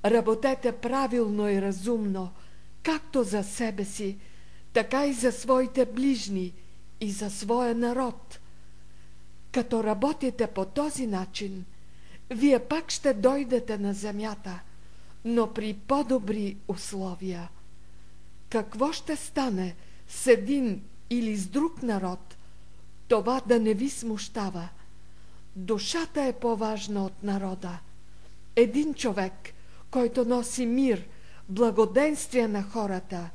Работете правилно и разумно, както за себе си, така и за своите ближни и за своя народ – като работите по този начин, вие пак ще дойдете на земята, но при по-добри условия. Какво ще стане с един или с друг народ, това да не ви смущава. Душата е по-важна от народа. Един човек, който носи мир, благоденствие на хората,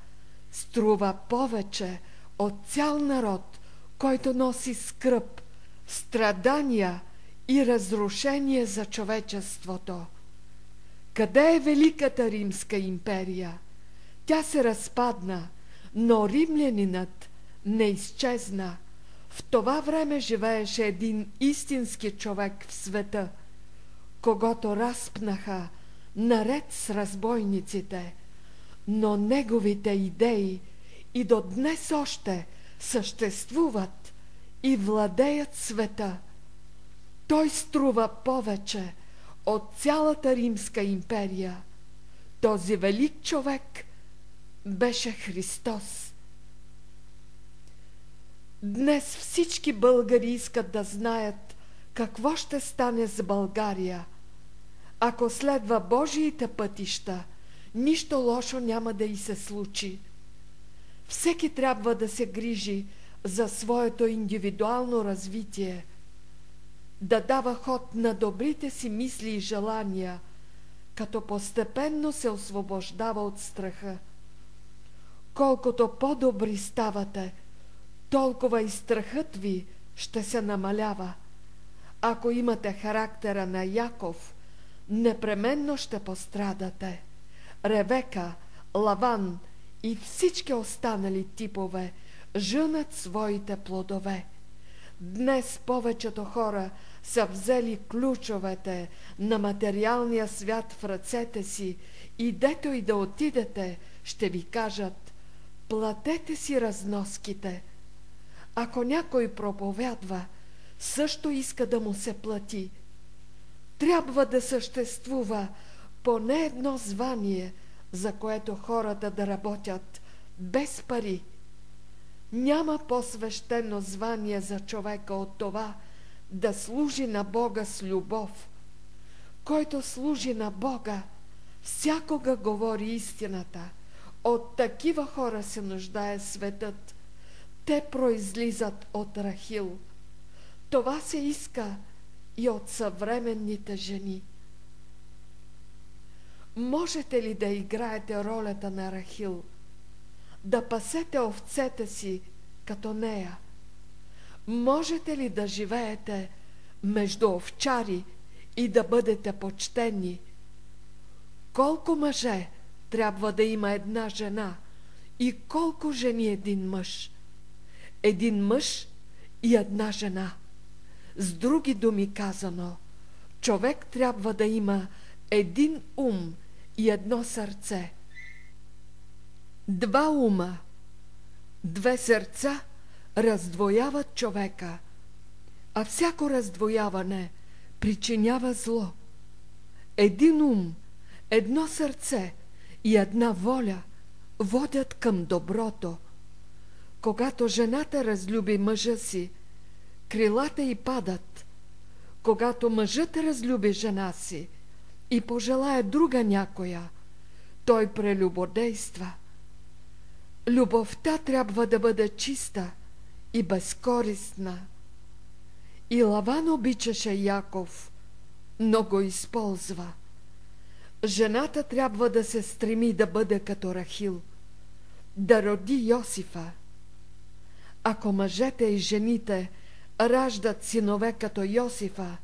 струва повече от цял народ, който носи скръп, страдания и разрушение за човечеството. Къде е Великата Римска империя? Тя се разпадна, но римлянинът не изчезна. В това време живееше един истински човек в света, когато разпнаха наред с разбойниците, но неговите идеи и до днес още съществуват и владеят света. Той струва повече от цялата Римска империя. Този велик човек беше Христос. Днес всички българи искат да знаят какво ще стане с България. Ако следва Божиите пътища, нищо лошо няма да й се случи. Всеки трябва да се грижи за своето индивидуално развитие, да дава ход на добрите си мисли и желания, като постепенно се освобождава от страха. Колкото по-добри ставате, толкова и страхът ви ще се намалява. Ако имате характера на Яков, непременно ще пострадате. Ревека, Лаван и всички останали типове жънат своите плодове. Днес повечето хора са взели ключовете на материалния свят в ръцете си и дето и да отидете, ще ви кажат платете си разноските. Ако някой проповядва, също иска да му се плати. Трябва да съществува поне едно звание, за което хората да работят без пари. Няма по-свещено звание за човека от това да служи на Бога с любов. Който служи на Бога, всякога говори истината. От такива хора се нуждае светът. Те произлизат от Рахил. Това се иска и от съвременните жени. Можете ли да играете ролята на Рахил? Да пасете овцете си като нея? Можете ли да живеете между овчари и да бъдете почтени? Колко мъже трябва да има една жена и колко жени един мъж? Един мъж и една жена. С други думи казано, човек трябва да има един ум и едно сърце. Два ума, две сърца раздвояват човека, а всяко раздвояване причинява зло. Един ум, едно сърце и една воля водят към доброто. Когато жената разлюби мъжа си, крилата й падат. Когато мъжът разлюби жена си и пожелая друга някоя, той прелюбодейства. Любовта трябва да бъде чиста и безкористна. И Лаван обичаше Яков, но го използва. Жената трябва да се стреми да бъде като Рахил, да роди Йосифа. Ако мъжете и жените – раждат синове като Йосифа,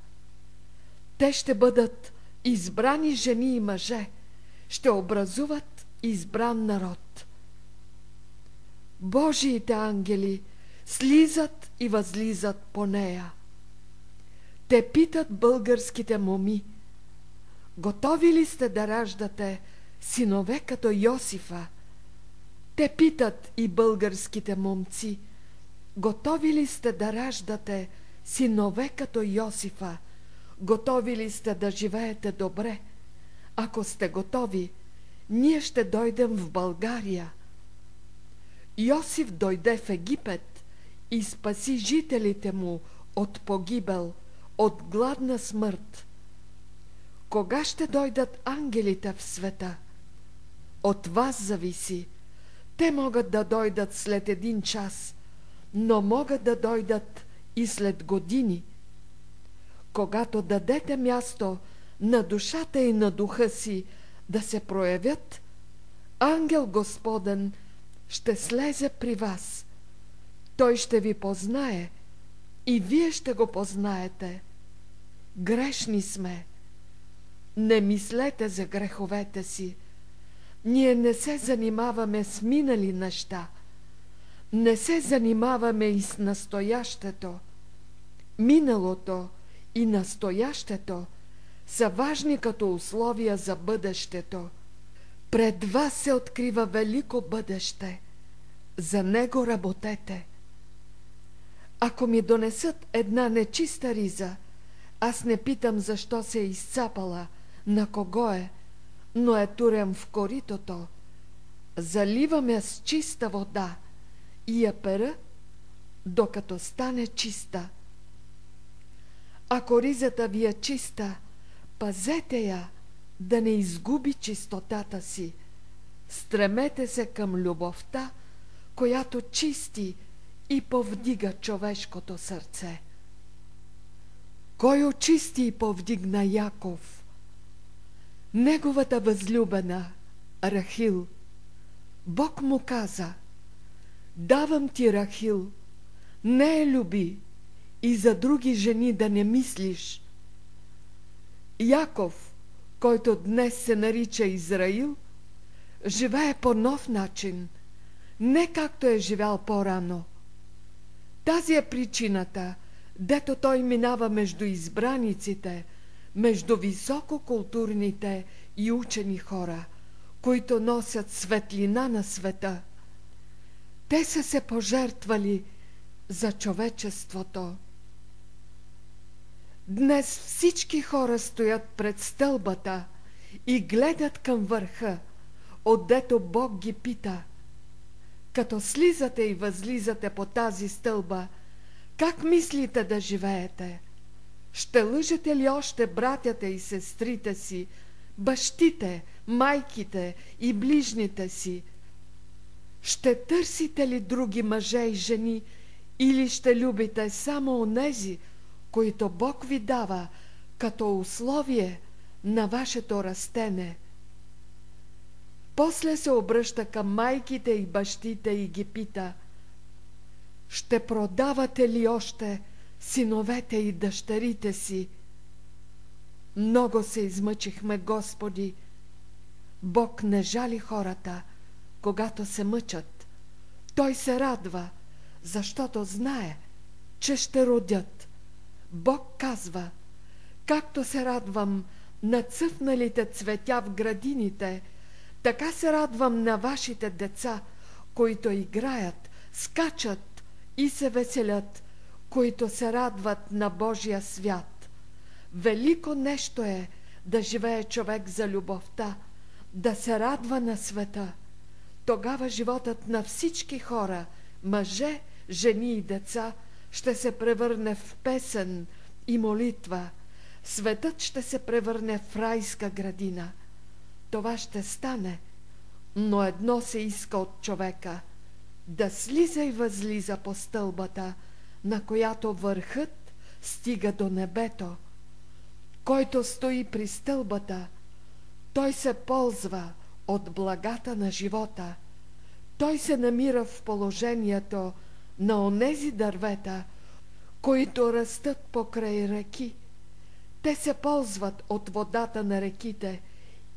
те ще бъдат избрани жени и мъже, ще образуват избран народ. Божиите ангели слизат и възлизат по нея. Те питат българските моми, готови ли сте да раждате синове като Йосифа? Те питат и българските момци, Готови ли сте да раждате синове като Йосифа? Готови ли сте да живеете добре? Ако сте готови, ние ще дойдем в България. Йосиф дойде в Египет и спаси жителите му от погибел, от гладна смърт. Кога ще дойдат ангелите в света? От вас зависи. Те могат да дойдат след един час – но могат да дойдат и след години. Когато дадете място на душата и на духа си да се проявят, ангел Господен ще слезе при вас. Той ще ви познае и вие ще го познаете. Грешни сме. Не мислете за греховете си. Ние не се занимаваме с минали неща – не се занимаваме и с настоящето. Миналото и настоящето са важни като условия за бъдещето. Пред вас се открива велико бъдеще. За него работете. Ако ми донесат една нечиста риза, аз не питам защо се е изцапала, на кого е, но е турям в коритото. Заливам я с чиста вода – и я пера, докато стане чиста. Ако ризата ви е чиста, пазете я да не изгуби чистотата си. Стремете се към любовта, която чисти и повдига човешкото сърце. Кой очисти и повдигна Яков? Неговата възлюбена Рахил. Бог му каза – Давам ти, Рахил, не е люби и за други жени да не мислиш. Яков, който днес се нарича Израил, живее по нов начин, не както е живял по-рано. Тази е причината, дето той минава между избраниците, между висококултурните и учени хора, които носят светлина на света. Те са се пожертвали за човечеството. Днес всички хора стоят пред стълбата и гледат към върха, отдето Бог ги пита. Като слизате и възлизате по тази стълба, как мислите да живеете? Ще лъжете ли още братята и сестрите си, бащите, майките и ближните си? Ще търсите ли други мъже и жени или ще любите само онези, които Бог ви дава като условие на вашето растене. После се обръща към майките и бащите и ги пита Ще продавате ли още синовете и дъщерите си? Много се измъчихме, Господи. Бог не жали хората, когато се мъчат. Той се радва, защото знае, че ще родят. Бог казва, както се радвам на цъфналите цветя в градините, така се радвам на вашите деца, които играят, скачат и се веселят, които се радват на Божия свят. Велико нещо е да живее човек за любовта, да се радва на света. Тогава животът на всички хора, мъже, жени и деца – ще се превърне в песен и молитва. Светът ще се превърне в райска градина. Това ще стане, но едно се иска от човека – да слиза и възлиза по стълбата, на която върхът стига до небето. Който стои при стълбата, той се ползва от благата на живота. Той се намира в положението – на онези дървета, които растат покрай реки. Те се ползват от водата на реките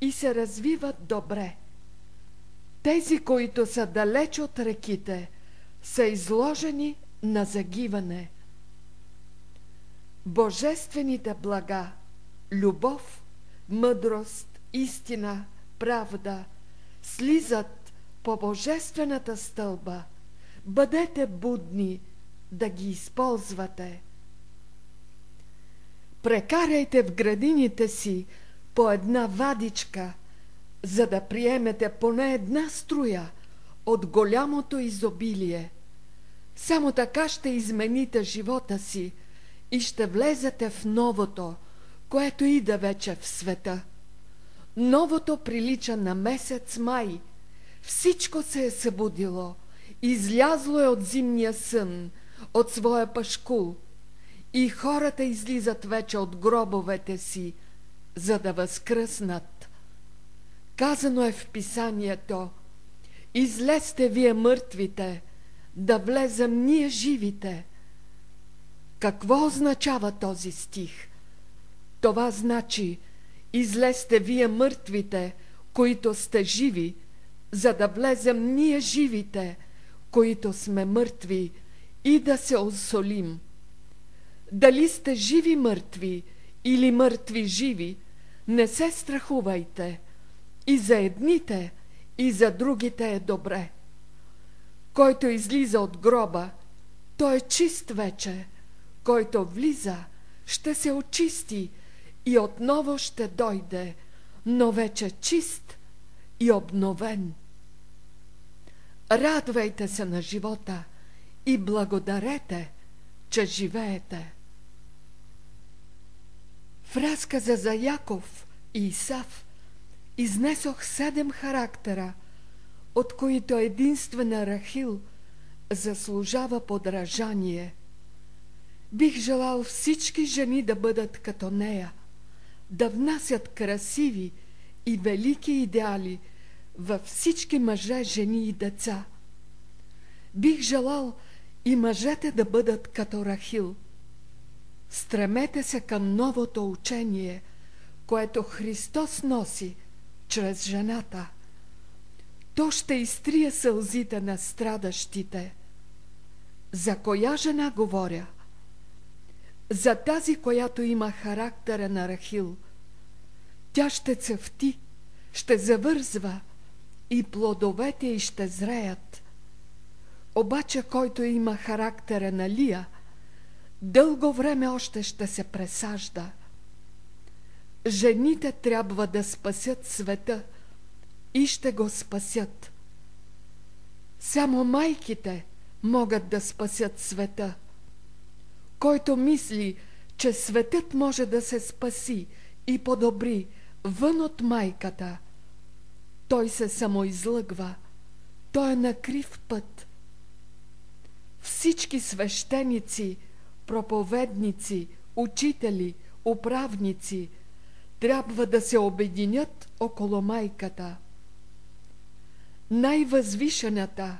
и се развиват добре. Тези, които са далеч от реките, са изложени на загиване. Божествените блага, любов, мъдрост, истина, правда слизат по божествената стълба – Бъдете будни да ги използвате. Прекарайте в градините си по една вадичка, за да приемете поне една струя от голямото изобилие. Само така ще измените живота си и ще влезете в новото, което ида вече в света. Новото прилича на месец май. Всичко се е събудило – Излязло е от зимния сън, от своя пашкул, и хората излизат вече от гробовете си, за да възкръснат. Казано е в писанието Излезте вие мъртвите, да влезем ние живите. Какво означава този стих? Това значи Излезте вие мъртвите, които сте живи, за да влезем ние живите – които сме мъртви, и да се осолим. Дали сте живи мъртви или мъртви живи, не се страхувайте. И за едните, и за другите е добре. Който излиза от гроба, той е чист вече. Който влиза, ще се очисти и отново ще дойде, но вече чист и обновен. Радвайте се на живота и благодарете, че живеете. В разказа за Яков и Исав изнесох седем характера, от които единствена Рахил заслужава подражание. Бих желал всички жени да бъдат като нея, да внасят красиви и велики идеали – във всички мъже, жени и деца. Бих желал и мъжете да бъдат като Рахил. Стремете се към новото учение, което Христос носи чрез жената. То ще изтрие сълзите на страдащите. За коя жена говоря? За тази, която има характера на Рахил. Тя ще цъфти, ще завързва и плодовете й ще зреят. Обаче, който има характера на Лия, дълго време още ще се пресажда. Жените трябва да спасят света и ще го спасят. Само майките могат да спасят света. Който мисли, че светът може да се спаси и подобри вън от майката, той се самоизлъгва. Той е на крив път. Всички свещеници, проповедници, учители, управници трябва да се обединят около майката. Най-възвишената,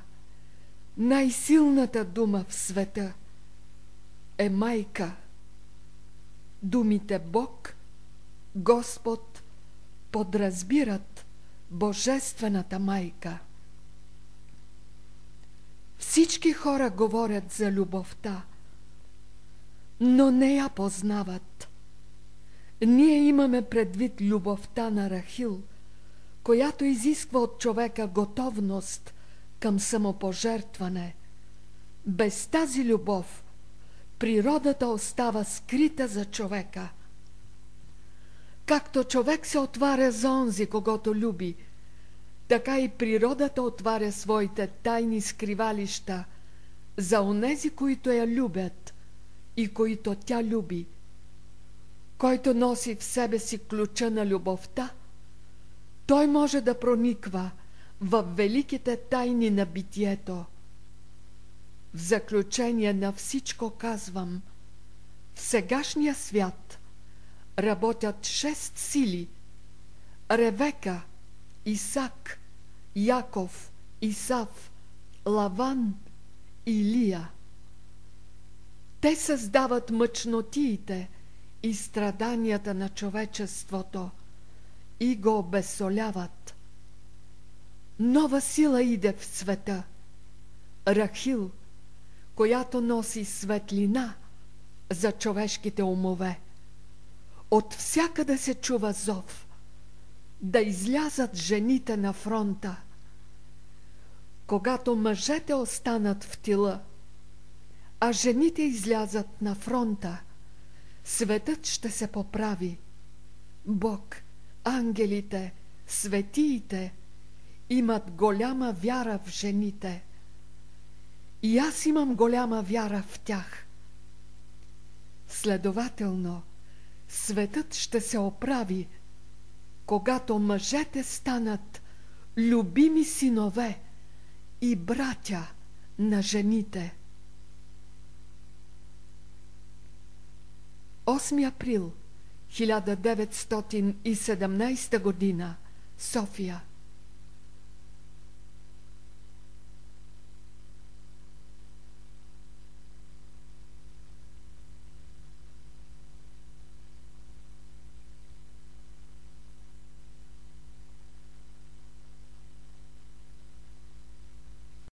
най-силната дума в света е майка. Думите Бог, Господ подразбират Божествената майка. Всички хора говорят за любовта, но не я познават. Ние имаме предвид любовта на Рахил, която изисква от човека готовност към самопожертване. Без тази любов природата остава скрита за човека. Както човек се отваря за онзи, когато люби, така и природата отваря своите тайни скривалища за онези, които я любят и които тя люби. Който носи в себе си ключа на любовта, той може да прониква в великите тайни на битието. В заключение на всичко казвам, в сегашния свят работят шест сили – Ревека, Исак, Яков, Исав, Лаван и Лия. Те създават мъчнотиите и страданията на човечеството и го обесоляват. Нова сила иде в света. Рахил, която носи светлина за човешките умове. От всякъде се чува зов да излязат жените на фронта. Когато мъжете останат в тила, а жените излязат на фронта, светът ще се поправи. Бог, ангелите, светиите имат голяма вяра в жените. И аз имам голяма вяра в тях. Следователно, светът ще се оправи, когато мъжете станат любими синове и братя на жените. 8 април 1917 година. София